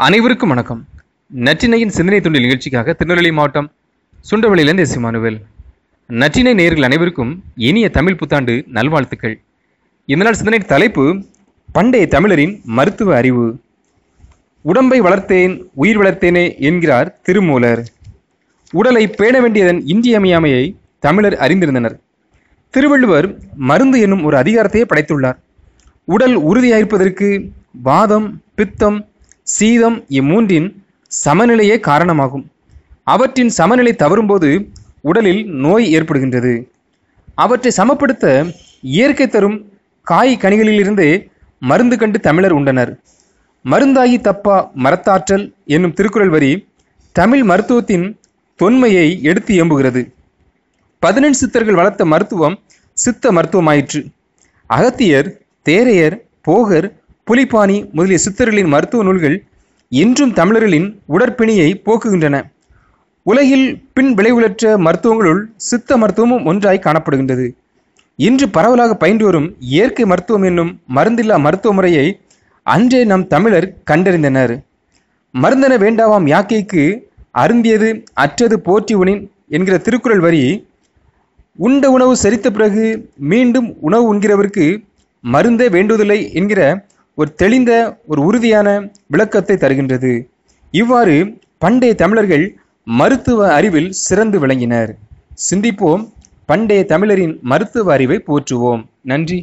அனைவருக்கும் வணக்கம். நற்றினையின் சிந்தனை துண்டில் நிகழ்ச்சிக்காக திருநெல்வேலி மாவட்டம் சுண்டவளியிலிருந்து எஸ். இமானுவேல். நற்றினை நேயர்கள் அனைவருக்கும் இனிய தமிழ் புத்தாண்டு நல்வாழ்த்துக்கள். இந்த நாள் சிந்தனை தலைப்பு பண்டைய தமிழரின் மருத்துவ அறிவு. உடம்பை வளர்த்தேன் உயிர் வளர்த்தேனே என்கிறார் திருமூலர். உடலை பேண வேண்டியதன் இன்றியமையாமையை தமிழர் அறிந்திருந்தனர். திருவள்ளுவர் மருந்து என்னும் ஒரு அதிகாரத்தையே படைத்துள்ளார். உடல் உறுதியாயிருப்பதற்கு வாதம் பித்தம் சீதம் இம்மூன்றின் சமநிலையே காரணமாகும். அவற்றின் சமநிலை தவறும்போது உடலில் நோய் ஏற்படுகின்றது. அவற்றை சமப்படுத்த இயற்கை தரும் காய் கனிகளிலிருந்தே மருந்து கண்டு தமிழர் உண்டனர். மருந்தாகி தப்பா மரத்தாற்றல் என்னும் திருக்குறள் வரி தமிழ் மருத்துவத்தின் தொன்மையை எடுத்து எம்புகிறது பதினெண் சித்தர்கள் வளர்த்த மருத்துவம் சித்த மருத்துவமாயிற்று. அகத்தியர் தேரையர் போகர் புலிப்பாணி முதலிய சித்தர்களின் மருத்துவ நூல்கள் இன்றும் தமிழர்களின் உடற்பிணியை போக்குகின்றன. உலகில் பின் விளைவுலற்ற மருத்துவங்களுள் சித்த மருத்துவமும் ஒன்றாய் காணப்படுகின்றது. இன்று பரவலாக பயின்று வரும் இயற்கை மருத்துவம் என்னும் மருந்தில்லா மருத்துவ முறையை அன்றே நம் தமிழர் கண்டறிந்தனர். மருந்தென வேண்டாவாம் யாக்கைக்கு அருந்தியது அற்றது போற்றி உனின் என்கிற திருக்குறள் வரி உண்ட உணவு செரித்த பிறகு மீண்டும் உணவு உண்கிறவருக்கு மருந்தே வேண்டுவதில்லை என்கிற ஒரு தெளிந்த ஒரு உறுதியான விளக்கத்தை தருகின்றது. இவ்வாறு பண்டைய தமிழர்கள் மருத்துவ அறிவில் சிறந்து விளங்கினர். சிந்திப்போம் பண்டைய தமிழரின் மருத்துவ அறிவை போற்றுவோம். நன்றி.